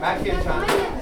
Back here, John.